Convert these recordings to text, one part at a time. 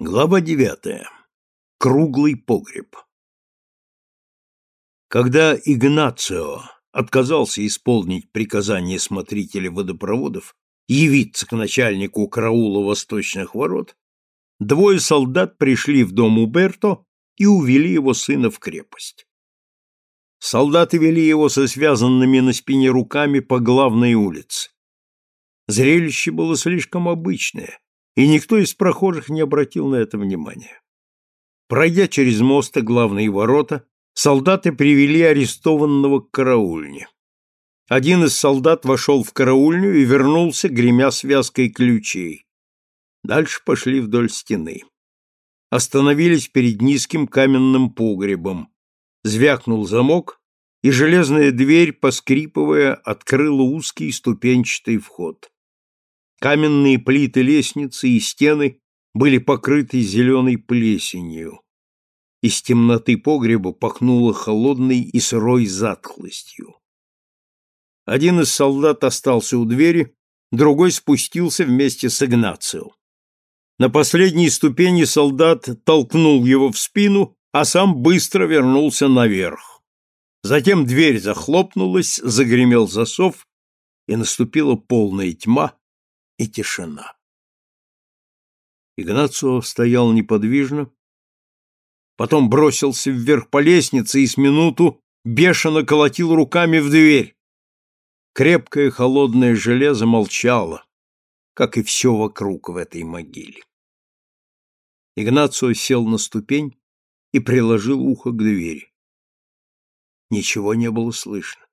Глава девятая. Круглый погреб. Когда Игнацио отказался исполнить приказание смотрителя водопроводов явиться к начальнику караула восточных ворот, двое солдат пришли в дом Уберто и увели его сына в крепость. Солдаты вели его со связанными на спине руками по главной улице. Зрелище было слишком обычное, и никто из прохожих не обратил на это внимания. Пройдя через мост и главные ворота, солдаты привели арестованного к караульне. Один из солдат вошел в караульню и вернулся, гремя связкой ключей. Дальше пошли вдоль стены. Остановились перед низким каменным погребом. Звякнул замок, и железная дверь, поскрипывая, открыла узкий ступенчатый вход. Каменные плиты лестницы и стены были покрыты зеленой плесенью. Из темноты погреба пахнуло холодной и сырой затхлостью. Один из солдат остался у двери, другой спустился вместе с Игнацио. На последней ступени солдат толкнул его в спину, а сам быстро вернулся наверх. Затем дверь захлопнулась, загремел засов, и наступила полная тьма, и тишина. Игнацио стоял неподвижно, потом бросился вверх по лестнице и с минуту бешено колотил руками в дверь. Крепкое холодное железо молчало, как и все вокруг в этой могиле. Игнацио сел на ступень и приложил ухо к двери. Ничего не было слышно.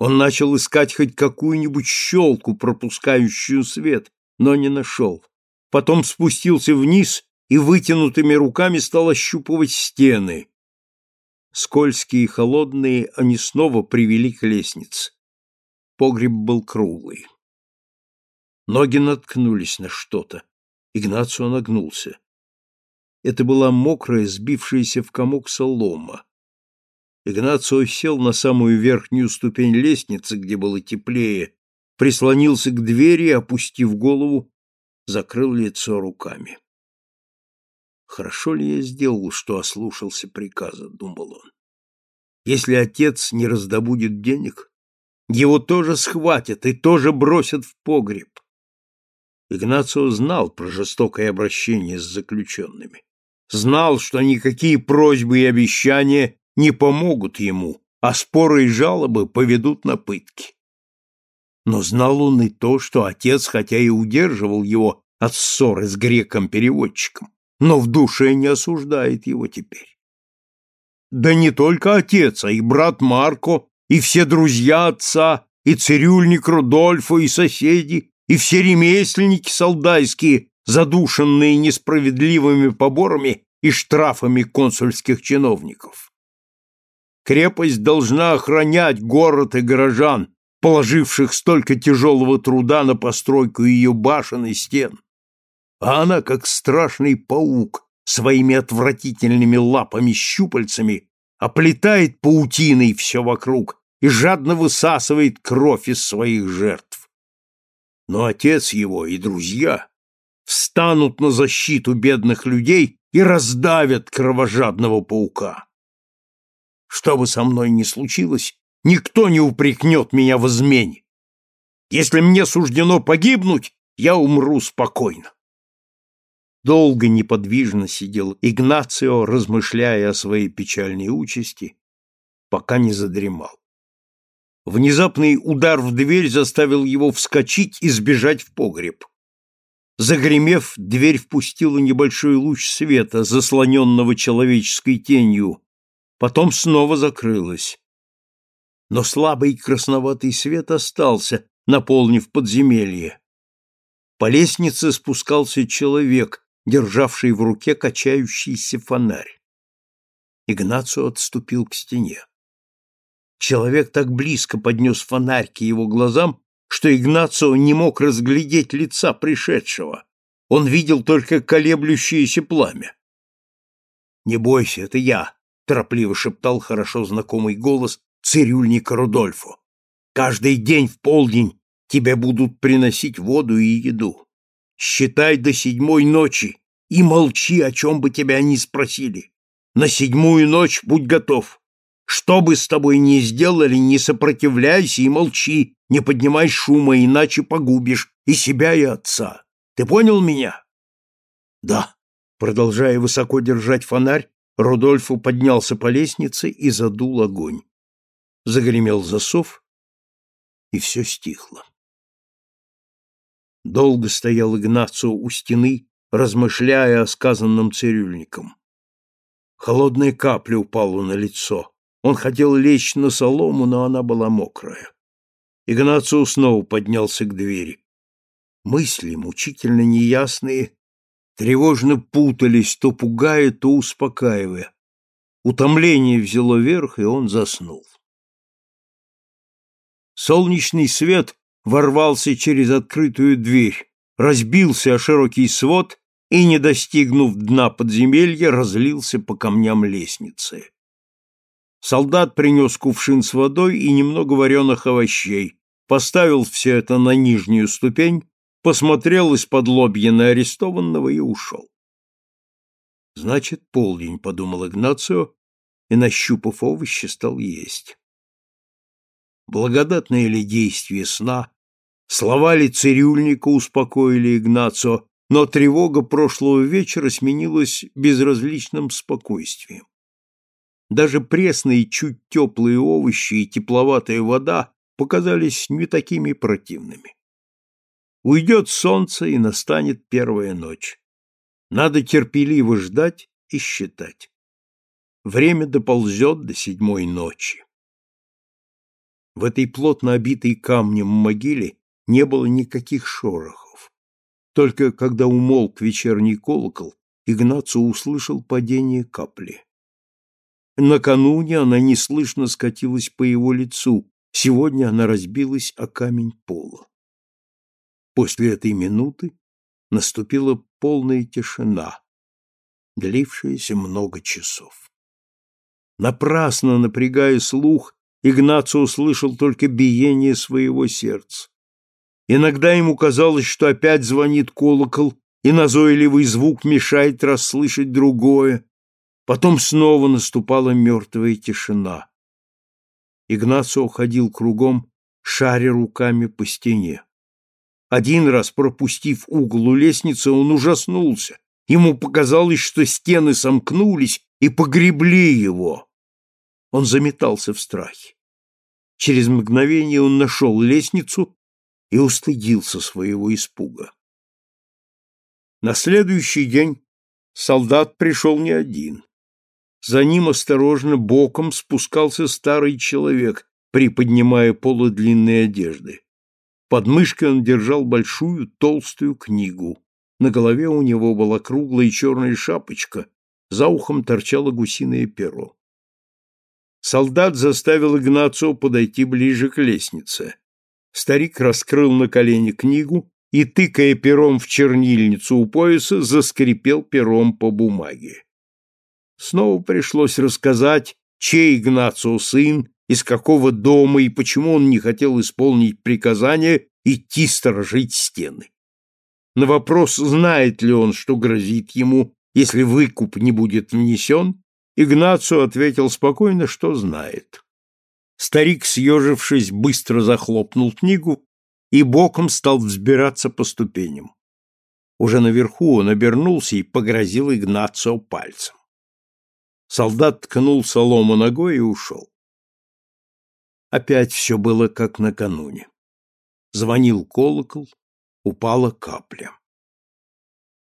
Он начал искать хоть какую-нибудь щелку, пропускающую свет, но не нашел. Потом спустился вниз и вытянутыми руками стал ощупывать стены. Скользкие и холодные они снова привели к лестнице. Погреб был круглый. Ноги наткнулись на что-то. Игнацио нагнулся. Это была мокрая, сбившаяся в комок солома. Игнацио сел на самую верхнюю ступень лестницы, где было теплее, прислонился к двери, опустив голову, закрыл лицо руками. Хорошо ли я сделал, что ослушался приказа, думал он. Если отец не раздобудет денег, его тоже схватят и тоже бросят в погреб. Игнацио знал про жестокое обращение с заключенными. Знал, что никакие просьбы и обещания не помогут ему, а споры и жалобы поведут на пытки. Но знал он и то, что отец, хотя и удерживал его от ссоры с греком-переводчиком, но в душе не осуждает его теперь. Да не только отец, а и брат Марко, и все друзья отца, и цирюльник Рудольфа, и соседи, и все ремесленники солдайские, задушенные несправедливыми поборами и штрафами консульских чиновников. Крепость должна охранять город и горожан, положивших столько тяжелого труда на постройку ее башен и стен. А она, как страшный паук, своими отвратительными лапами-щупальцами оплетает паутиной все вокруг и жадно высасывает кровь из своих жертв. Но отец его и друзья встанут на защиту бедных людей и раздавят кровожадного паука. Что бы со мной ни случилось, никто не упрекнет меня в измене. Если мне суждено погибнуть, я умру спокойно. Долго неподвижно сидел Игнацио, размышляя о своей печальной участи, пока не задремал. Внезапный удар в дверь заставил его вскочить и сбежать в погреб. Загремев, дверь впустила небольшой луч света, заслоненного человеческой тенью, потом снова закрылась. Но слабый красноватый свет остался, наполнив подземелье. По лестнице спускался человек, державший в руке качающийся фонарь. Игнацио отступил к стене. Человек так близко поднес фонарь к его глазам, что Игнацио не мог разглядеть лица пришедшего. Он видел только колеблющееся пламя. «Не бойся, это я», торопливо шептал хорошо знакомый голос цирюльника Рудольфо. Каждый день в полдень тебе будут приносить воду и еду. Считай до седьмой ночи, и молчи, о чем бы тебя ни спросили. На седьмую ночь будь готов. Что бы с тобой ни сделали, не сопротивляйся и молчи, не поднимай шума, иначе погубишь и себя, и отца. Ты понял меня? Да. Продолжая высоко держать фонарь, Рудольфу поднялся по лестнице и задул огонь. Загремел засов, и все стихло. Долго стоял Игнацио у стены, размышляя о сказанном цирюльником. Холодная капля упала на лицо. Он хотел лечь на солому, но она была мокрая. Игнацио снова поднялся к двери. Мысли, мучительно неясные, тревожно путались, то пугая, то успокаивая. Утомление взяло верх, и он заснул. Солнечный свет ворвался через открытую дверь, разбился о широкий свод и, не достигнув дна подземелья, разлился по камням лестницы. Солдат принес кувшин с водой и немного вареных овощей, поставил все это на нижнюю ступень, посмотрел из-под лобья на арестованного и ушел. «Значит, полдень», — подумал Игнацио, и, нащупав овощи, стал есть. Благодатное ли действие сна, слова ли цирюльника успокоили Игнацио, но тревога прошлого вечера сменилась безразличным спокойствием. Даже пресные, чуть теплые овощи и тепловатая вода показались не такими противными. Уйдет солнце, и настанет первая ночь. Надо терпеливо ждать и считать. Время доползет до седьмой ночи. В этой плотно обитой камнем могиле не было никаких шорохов. Только когда умолк вечерний колокол, Игнацио услышал падение капли. Накануне она неслышно скатилась по его лицу, сегодня она разбилась о камень пола. После этой минуты наступила полная тишина, длившаяся много часов. Напрасно напрягая слух, Игнацио услышал только биение своего сердца. Иногда ему казалось, что опять звонит колокол, и назойливый звук мешает расслышать другое. Потом снова наступала мертвая тишина. Игнацио ходил кругом, шаря руками по стене. Один раз, пропустив угол у лестницы, он ужаснулся. Ему показалось, что стены сомкнулись и погребли его. Он заметался в страхе. Через мгновение он нашел лестницу и устыдился своего испуга. На следующий день солдат пришел не один. За ним осторожно боком спускался старый человек, приподнимая полы длинной одежды. Под мышкой он держал большую толстую книгу. На голове у него была круглая черная шапочка, за ухом торчало гусиное перо. Солдат заставил Игнацио подойти ближе к лестнице. Старик раскрыл на колени книгу и, тыкая пером в чернильницу у пояса, заскрипел пером по бумаге. Снова пришлось рассказать, чей Игнацио сын, из какого дома и почему он не хотел исполнить приказание идти сторожить стены. На вопрос, знает ли он, что грозит ему, если выкуп не будет внесен, Игнацио ответил спокойно, что знает. Старик, съежившись, быстро захлопнул книгу и боком стал взбираться по ступеням. Уже наверху он обернулся и погрозил Игнацио пальцем. Солдат ткнул солому ногой и ушел. Опять все было как накануне. Звонил колокол, упала капля.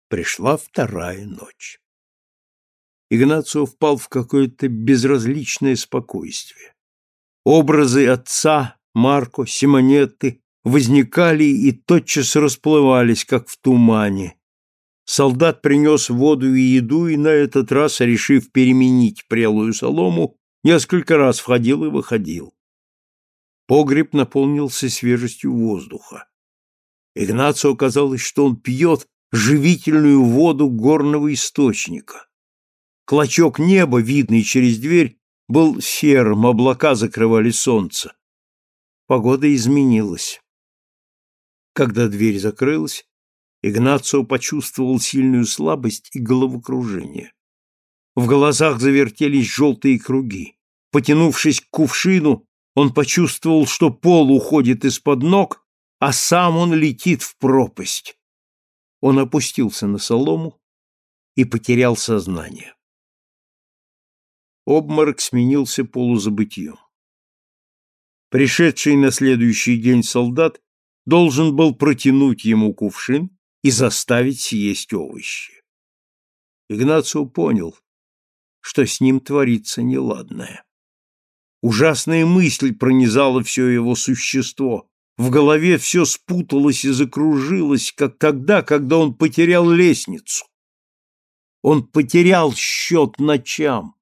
Пришла вторая ночь. Игнацио впал в какое-то безразличное спокойствие. Образы отца, Марко, Симонетты возникали и тотчас расплывались, как в тумане. Солдат принес воду и еду, и на этот раз, решив переменить прелую солому, несколько раз входил и выходил. Погреб наполнился свежестью воздуха. Игнацио казалось, что он пьет живительную воду горного источника. Клочок неба, видный через дверь, был серым, облака закрывали солнце. Погода изменилась. Когда дверь закрылась, Игнацио почувствовал сильную слабость и головокружение. В глазах завертелись желтые круги. Потянувшись к кувшину, он почувствовал, что пол уходит из-под ног, а сам он летит в пропасть. Он опустился на солому и потерял сознание. Обморок сменился полузабытьем. Пришедший на следующий день солдат должен был протянуть ему кувшин и заставить съесть овощи. Игнацио понял, что с ним творится неладное. Ужасная мысль пронизала все его существо. В голове все спуталось и закружилось, как тогда, когда он потерял лестницу. Он потерял счет ночам.